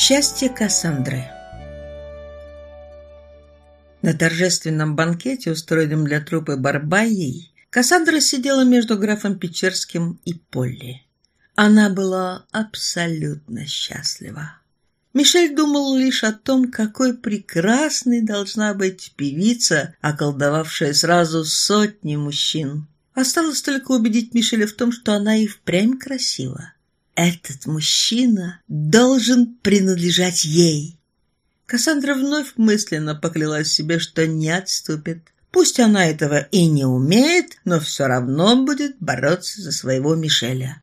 Счастье Кассандры На торжественном банкете, устроенном для трупы Барбайей, Кассандра сидела между графом Печерским и Полли. Она была абсолютно счастлива. Мишель думал лишь о том, какой прекрасной должна быть певица, околдовавшая сразу сотни мужчин. Осталось только убедить Мишеля в том, что она и впрямь красива. Этот мужчина должен принадлежать ей. Кассандра вновь мысленно поклялась себе, что не отступит. Пусть она этого и не умеет, но все равно будет бороться за своего Мишеля.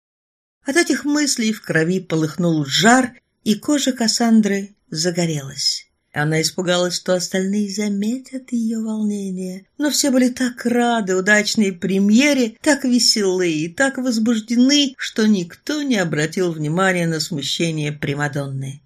От этих мыслей в крови полыхнул жар, и кожа Кассандры загорелась. Она испугалась, что остальные заметят ее волнение. Но все были так рады удачной премьере, так веселы и так возбуждены, что никто не обратил внимания на смущение Примадонны.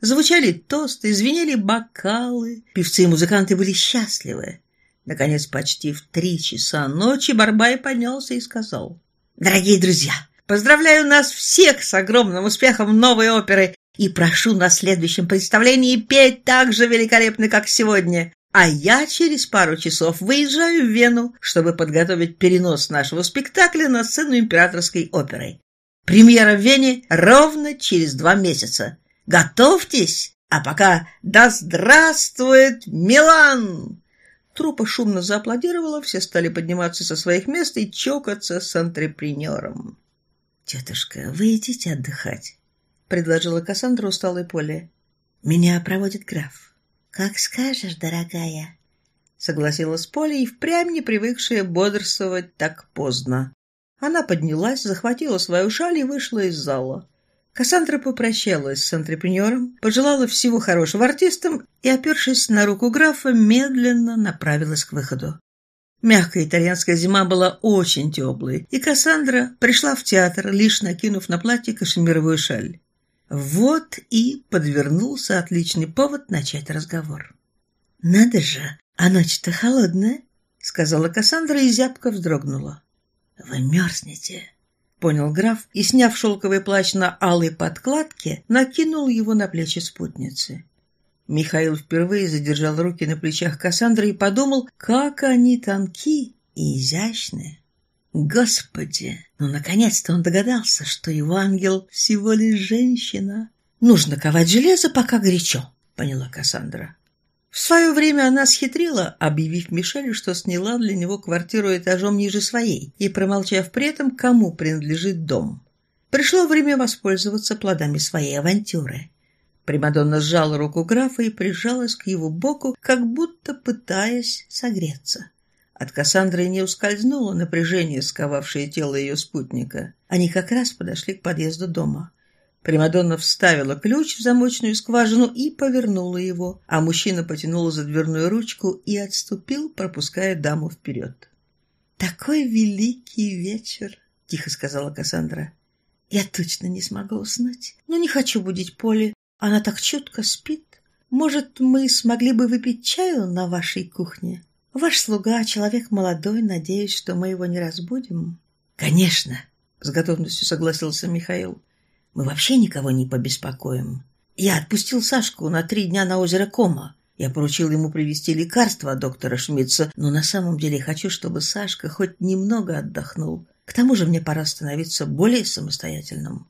Звучали тосты, звенели бокалы, певцы и музыканты были счастливы. Наконец, почти в три часа ночи Барбай поднялся и сказал. «Дорогие друзья, поздравляю нас всех с огромным успехом новой оперы и прошу на следующем представлении петь так же великолепно, как сегодня. А я через пару часов выезжаю в Вену, чтобы подготовить перенос нашего спектакля на сцену императорской оперы. Премьера в Вене ровно через два месяца. Готовьтесь, а пока да здравствует Милан! Труппа шумно зааплодировала, все стали подниматься со своих мест и чокаться с антрепренером. «Тетушка, вы идите отдыхать предложила Кассандра усталой Поле. «Меня проводит граф». «Как скажешь, дорогая», — согласилась Поля и впрямь не привыкшая бодрствовать так поздно. Она поднялась, захватила свою шаль и вышла из зала. Кассандра попрощалась с антрепренером, пожелала всего хорошего артистам и, опершись на руку графа, медленно направилась к выходу. Мягкая итальянская зима была очень теплой, и Кассандра пришла в театр, лишь накинув на платье кашемировую шаль. Вот и подвернулся отличный повод начать разговор. «Надо же, а ночь-то холодная», — сказала Кассандра и зябко вздрогнула. «Вы мерзнете», — понял граф и, сняв шелковый плащ на алой подкладке, накинул его на плечи спутницы. Михаил впервые задержал руки на плечах Кассандры и подумал, как они тонки и изящные. Господи! Ну, наконец-то он догадался, что его ангел всего лишь женщина. Нужно ковать железо, пока горячо, поняла Кассандра. В свое время она схитрила, объявив Мишелю, что сняла для него квартиру этажом ниже своей, и промолчав при этом, кому принадлежит дом. Пришло время воспользоваться плодами своей авантюры. Примадонна сжала руку графа и прижалась к его боку, как будто пытаясь согреться. От Кассандры не ускользнуло напряжение, сковавшее тело ее спутника. Они как раз подошли к подъезду дома. Примадонна вставила ключ в замочную скважину и повернула его, а мужчина потянул за дверную ручку и отступил, пропуская даму вперед. «Такой великий вечер!» — тихо сказала Кассандра. «Я точно не смогу уснуть, но не хочу будить Поли. Она так чутко спит. Может, мы смогли бы выпить чаю на вашей кухне?» Ваш слуга — человек молодой, надеюсь, что мы его не разбудим. Конечно, с готовностью согласился Михаил. Мы вообще никого не побеспокоим. Я отпустил Сашку на три дня на озеро Кома. Я поручил ему привезти лекарства от доктора Шмидца, но на самом деле хочу, чтобы Сашка хоть немного отдохнул. К тому же мне пора становиться более самостоятельным.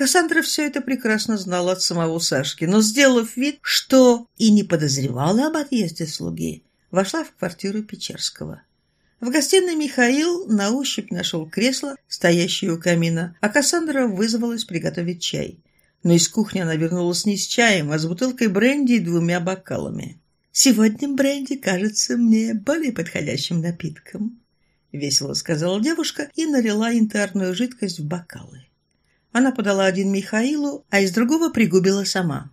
Кассандра все это прекрасно знала от самого Сашки, но, сделав вид, что и не подозревала об отъезде слуги, вошла в квартиру Печерского. В гостиной Михаил на ощупь нашел кресло, стоящее у камина, а Кассандра вызвалась приготовить чай. Но из кухни она вернулась не с чаем, а с бутылкой бренди и двумя бокалами. «Сегодня бренди кажется мне более подходящим напитком», — весело сказала девушка и налила янтарную жидкость в бокалы. Она подала один Михаилу, а из другого пригубила сама.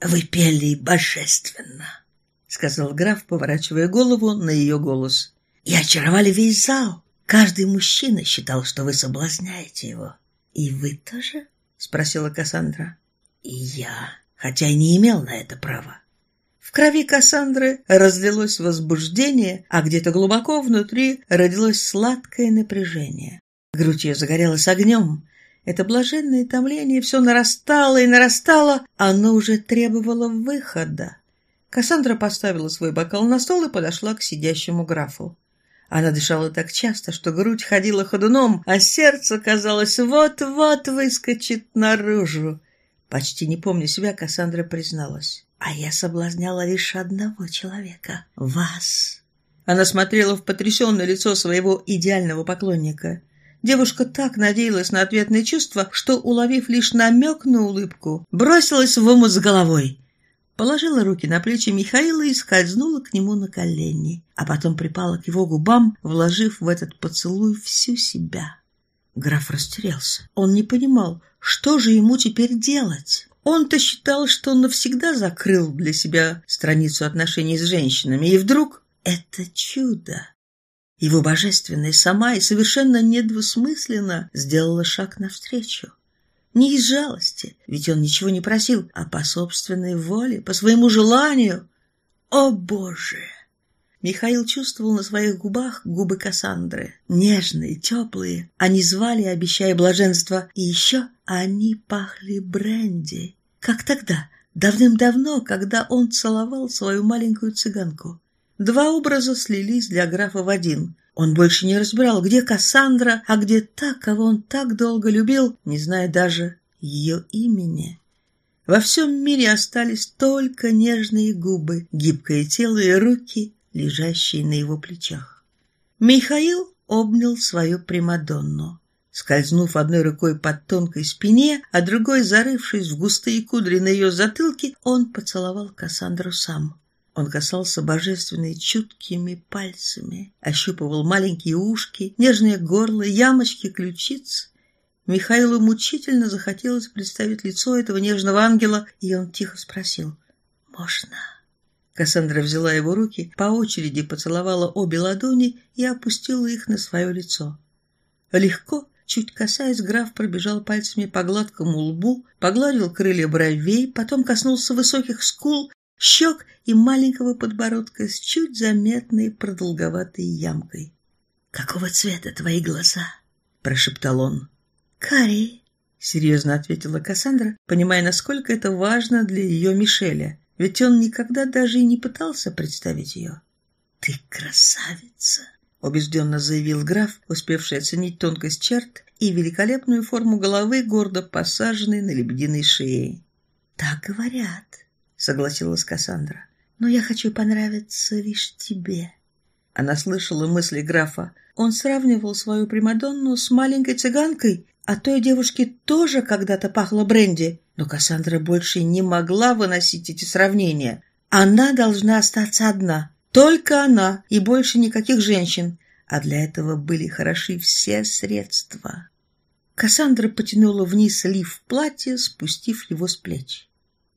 «Вы пели божественно!» сказал граф, поворачивая голову на ее голос. «И очаровали весь зал. Каждый мужчина считал, что вы соблазняете его». «И вы тоже?» — спросила Кассандра. «И я, хотя и не имел на это права». В крови Кассандры разлилось возбуждение, а где-то глубоко внутри родилось сладкое напряжение. Грудь ее загорелась огнем. Это блаженное томление все нарастало и нарастало, оно уже требовало выхода. Кассандра поставила свой бокал на стол и подошла к сидящему графу. Она дышала так часто, что грудь ходила ходуном, а сердце, казалось, вот-вот выскочит наружу. Почти не помня себя, Кассандра призналась. «А я соблазняла лишь одного человека — вас». Она смотрела в потрясенное лицо своего идеального поклонника. Девушка так надеялась на ответное чувство, что, уловив лишь намек на улыбку, бросилась в омут с головой. Положила руки на плечи Михаила и скользнула к нему на колени, а потом припала к его губам, вложив в этот поцелуй всю себя. Граф растерялся. Он не понимал, что же ему теперь делать. Он-то считал, что он навсегда закрыл для себя страницу отношений с женщинами, и вдруг это чудо. Его божественная сама и совершенно недвусмысленно сделала шаг навстречу. Не из жалости, ведь он ничего не просил, а по собственной воле, по своему желанию. О, Боже! Михаил чувствовал на своих губах губы Кассандры. Нежные, теплые. Они звали, обещая блаженство. И еще они пахли бренди. Как тогда, давным-давно, когда он целовал свою маленькую цыганку. Два образа слились для графа в один. Он больше не разбирал, где Кассандра, а где та, кого он так долго любил, не зная даже ее имени. Во всем мире остались только нежные губы, гибкое тело и руки, лежащие на его плечах. Михаил обнял свою Примадонну. Скользнув одной рукой под тонкой спине, а другой, зарывшись в густые кудри на ее затылке, он поцеловал Кассандру сам. Он касался божественной чуткими пальцами, ощупывал маленькие ушки, нежное горло, ямочки ключиц. Михаилу мучительно захотелось представить лицо этого нежного ангела, и он тихо спросил «Можно?». Кассандра взяла его руки, по очереди поцеловала обе ладони и опустила их на свое лицо. Легко, чуть касаясь, граф пробежал пальцами по гладкому лбу, погладил крылья бровей, потом коснулся высоких скул щек и маленького подбородка с чуть заметной продолговатой ямкой. «Какого цвета твои глаза?» — прошептал он. «Карий», — серьезно ответила Кассандра, понимая, насколько это важно для ее Мишеля, ведь он никогда даже и не пытался представить ее. «Ты красавица!» — убежденно заявил граф, успевший оценить тонкость черт и великолепную форму головы, гордо посаженной на лебединой шее. «Так говорят», согласилась Кассандра. «Но я хочу понравиться лишь тебе». Она слышала мысли графа. Он сравнивал свою Примадонну с маленькой цыганкой, а той девушке тоже когда-то пахло бренди. Но Кассандра больше не могла выносить эти сравнения. Она должна остаться одна. Только она и больше никаких женщин. А для этого были хороши все средства. Кассандра потянула вниз лиф платья, спустив его с плеч.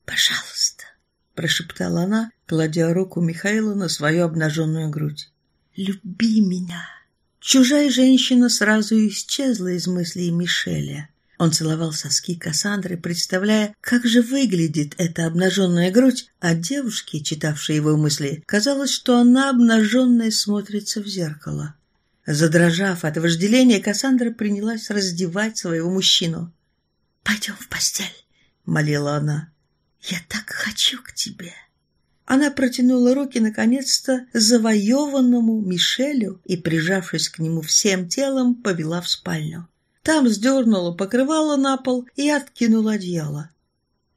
«Пожалуйста, — прошептала она, кладя руку Михаила на свою обнаженную грудь. «Люби меня!» Чужая женщина сразу исчезла из мыслей Мишеля. Он целовал соски Кассандры, представляя, как же выглядит эта обнаженная грудь, а девушке, читавшей его мысли, казалось, что она обнаженная смотрится в зеркало. Задрожав от вожделения, Кассандра принялась раздевать своего мужчину. «Пойдем в постель», — молила она. «Я так хочу к тебе!» Она протянула руки, наконец-то, завоеванному Мишелю и, прижавшись к нему всем телом, повела в спальню. Там сдернула покрывало на пол и откинула одеяло.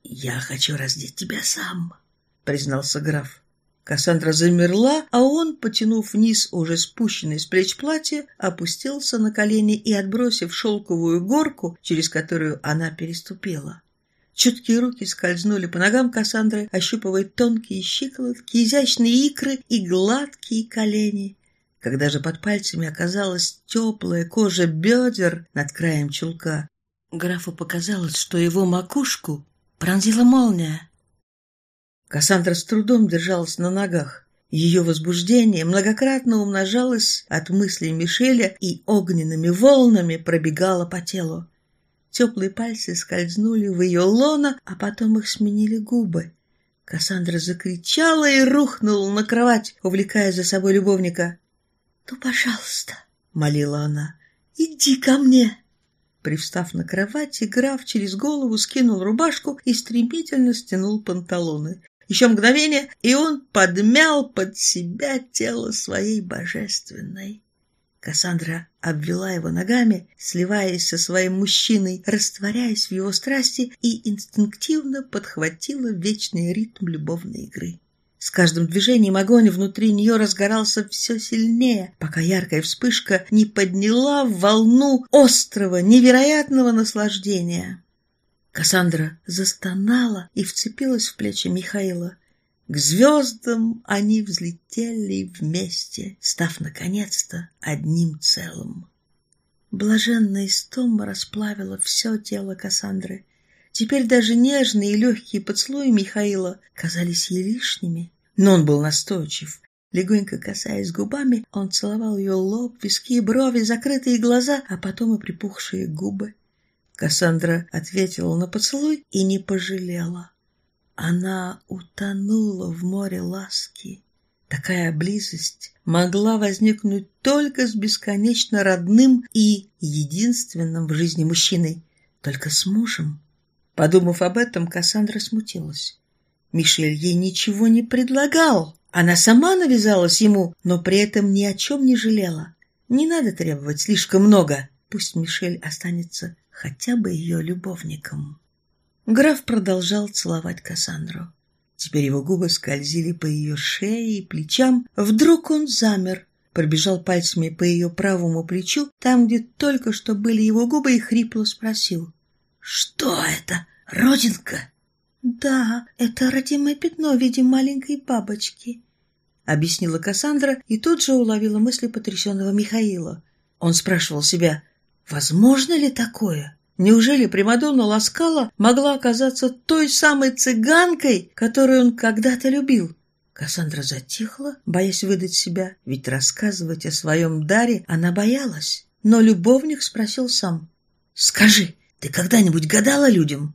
«Я хочу раздеть тебя сам», — признался граф. Кассандра замерла, а он, потянув вниз уже спущенный с плеч платье, опустился на колени и, отбросив шелковую горку, через которую она переступила, Чуткие руки скользнули по ногам Кассандры, ощупывая тонкие щиколотки, изящные икры и гладкие колени. Когда же под пальцами оказалась теплая кожа бедер над краем чулка, графу показалось, что его макушку пронзила молния. Кассандра с трудом держалась на ногах. Ее возбуждение многократно умножалось от мыслей Мишеля и огненными волнами пробегало по телу. Теплые пальцы скользнули в ее лона, а потом их сменили губы. Кассандра закричала и рухнула на кровать, увлекая за собой любовника. «Ну, пожалуйста», — молила она, — «иди ко мне». Привстав на кровати, граф через голову скинул рубашку и стремительно стянул панталоны. Еще мгновение, и он подмял под себя тело своей божественной. Кассандра обвела его ногами, сливаясь со своим мужчиной, растворяясь в его страсти и инстинктивно подхватила вечный ритм любовной игры. С каждым движением огонь внутри нее разгорался все сильнее, пока яркая вспышка не подняла волну острого, невероятного наслаждения. Кассандра застонала и вцепилась в плечи Михаила. К звездам они взлетели вместе, став наконец-то одним целым. Блаженная истома расплавила все тело Кассандры. Теперь даже нежные и легкие поцелуи Михаила казались ей лишними. Но он был настойчив. Легонько касаясь губами, он целовал ее лоб, виски, брови, закрытые глаза, а потом и припухшие губы. Кассандра ответила на поцелуй и не пожалела. Она утонула в море ласки. Такая близость могла возникнуть только с бесконечно родным и единственным в жизни мужчиной, только с мужем. Подумав об этом, Кассандра смутилась. Мишель ей ничего не предлагал. Она сама навязалась ему, но при этом ни о чем не жалела. Не надо требовать слишком много. Пусть Мишель останется хотя бы ее любовником. Граф продолжал целовать Кассандру. Теперь его губы скользили по ее шее и плечам. Вдруг он замер, пробежал пальцами по ее правому плечу, там, где только что были его губы, и хрипло спросил. «Что это, родинка?» «Да, это родимое пятно в виде маленькой бабочки», — объяснила Кассандра и тут же уловила мысли потрясенного Михаила. Он спрашивал себя, Возможно ли такое? Неужели Примадонна Ласкала могла оказаться той самой цыганкой, которую он когда-то любил? Кассандра затихла, боясь выдать себя, ведь рассказывать о своем даре она боялась. Но любовник спросил сам. «Скажи, ты когда-нибудь гадала людям?»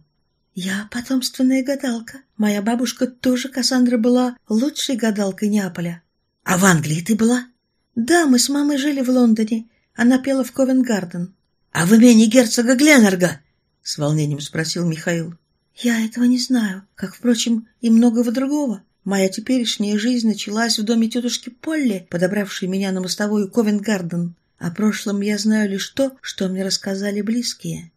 «Я потомственная гадалка. Моя бабушка тоже, Кассандра, была лучшей гадалкой Неаполя». «А в Англии ты была?» «Да, мы с мамой жили в Лондоне. Она пела в Ковенгарден». «А в имении герцога Гленнерга?» — с волнением спросил Михаил. «Я этого не знаю, как, впрочем, и многого другого. Моя теперешняя жизнь началась в доме тетушки Полли, подобравшей меня на мостовую Ковенгарден. О прошлом я знаю лишь то, что мне рассказали близкие».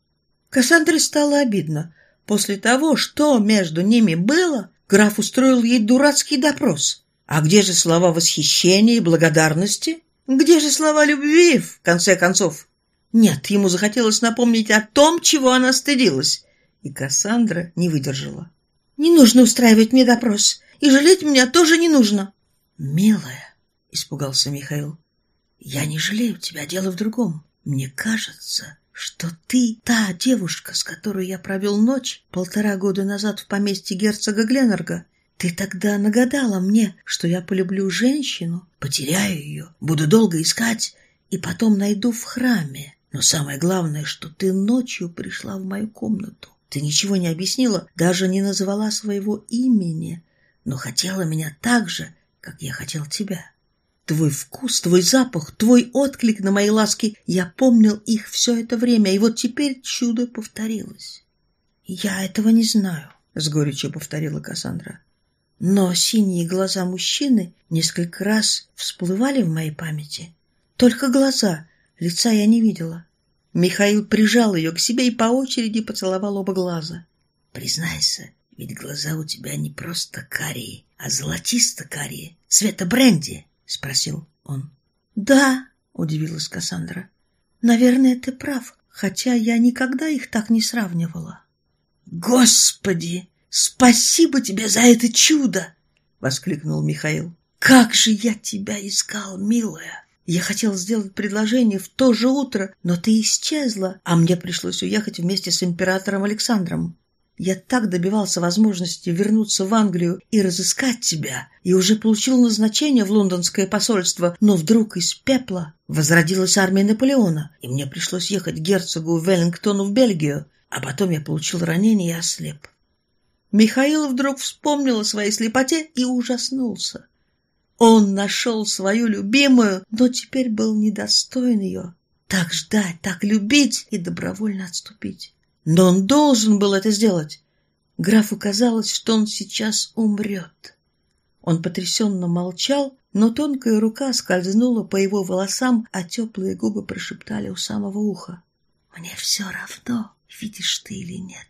Кассандре стало обидно. После того, что между ними было, граф устроил ей дурацкий допрос. А где же слова восхищения и благодарности? Где же слова любви, в конце концов? Нет, ему захотелось напомнить о том, чего она стыдилась. И Кассандра не выдержала. «Не нужно устраивать мне допрос, и жалеть меня тоже не нужно». «Милая», — испугался Михаил, — «я не жалею тебя, дело в другом. Мне кажется, что ты та девушка, с которой я провел ночь полтора года назад в поместье герцога Гленнерга. Ты тогда нагадала мне, что я полюблю женщину, потеряю ее, буду долго искать и потом найду в храме. Но самое главное, что ты ночью пришла в мою комнату. Ты ничего не объяснила, даже не назвала своего имени, но хотела меня так же, как я хотел тебя. Твой вкус, твой запах, твой отклик на мои ласки, я помнил их все это время, и вот теперь чудо повторилось. «Я этого не знаю», — с горечью повторила Кассандра. Но синие глаза мужчины несколько раз всплывали в моей памяти. Только глаза, Лица я не видела. Михаил прижал ее к себе и по очереди поцеловал оба глаза. «Признайся, ведь глаза у тебя не просто карие, а золотисто-карие, цвета бренди?» — спросил он. «Да», — удивилась Кассандра. «Наверное, ты прав, хотя я никогда их так не сравнивала». «Господи, спасибо тебе за это чудо!» — воскликнул Михаил. «Как же я тебя искал, милая!» Я хотел сделать предложение в то же утро, но ты исчезла, а мне пришлось уехать вместе с императором Александром. Я так добивался возможности вернуться в Англию и разыскать тебя, и уже получил назначение в лондонское посольство, но вдруг из пепла возродилась армия Наполеона, и мне пришлось ехать герцогу Веллингтону в Бельгию, а потом я получил ранение и ослеп. Михаил вдруг вспомнил о своей слепоте и ужаснулся. Он нашел свою любимую, но теперь был недостоин ее. так ждать, так любить и добровольно отступить. Но он должен был это сделать. Графу казалось, что он сейчас умрет. Он потрясенно молчал, но тонкая рука скользнула по его волосам, а теплые губы прошептали у самого уха. «Мне все равно, видишь ты или нет.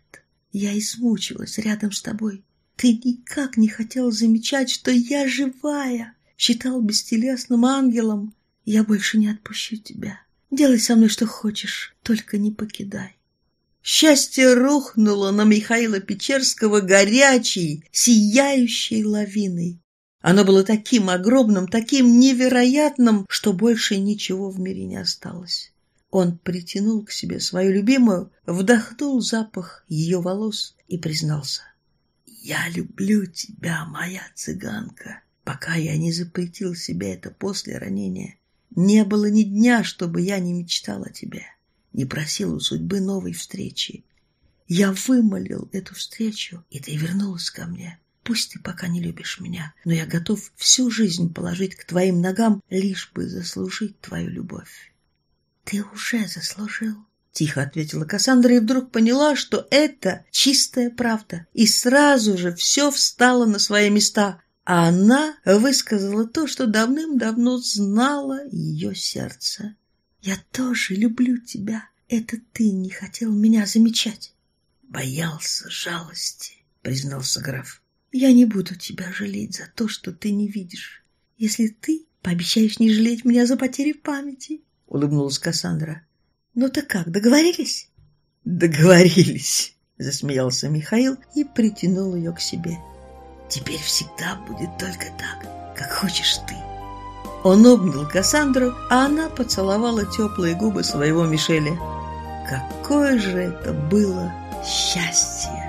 Я измучилась рядом с тобой. Ты никак не хотел замечать, что я живая, считал бестелесным ангелом. Я больше не отпущу тебя. Делай со мной что хочешь, только не покидай. Счастье рухнуло на Михаила Печерского горячей, сияющей лавиной. Оно было таким огромным, таким невероятным, что больше ничего в мире не осталось. Он притянул к себе свою любимую, вдохнул запах ее волос и признался. «Я люблю тебя, моя цыганка, пока я не запретил себе это после ранения. Не было ни дня, чтобы я не мечтал о тебе» не просил у судьбы новой встречи. Я вымолил эту встречу, и ты вернулась ко мне. Пусть ты пока не любишь меня, но я готов всю жизнь положить к твоим ногам, лишь бы заслужить твою любовь. Ты уже заслужил, Тихо ответила Кассандра и вдруг поняла, что это чистая правда. И сразу же все встало на свои места, а она высказала то, что давным-давно знало ее сердце. Я тоже люблю тебя. Это ты не хотел меня замечать. Боялся жалости, признался граф. Я не буду тебя жалеть за то, что ты не видишь. Если ты пообещаешь не жалеть меня за потери памяти, улыбнулась Кассандра. Ну так как, договорились? Договорились, засмеялся Михаил и притянул ее к себе. Теперь всегда будет только так, как хочешь ты. Он обнял Кассандру, а она поцеловала теплые губы своего Мишеля. Какое же это было счастье!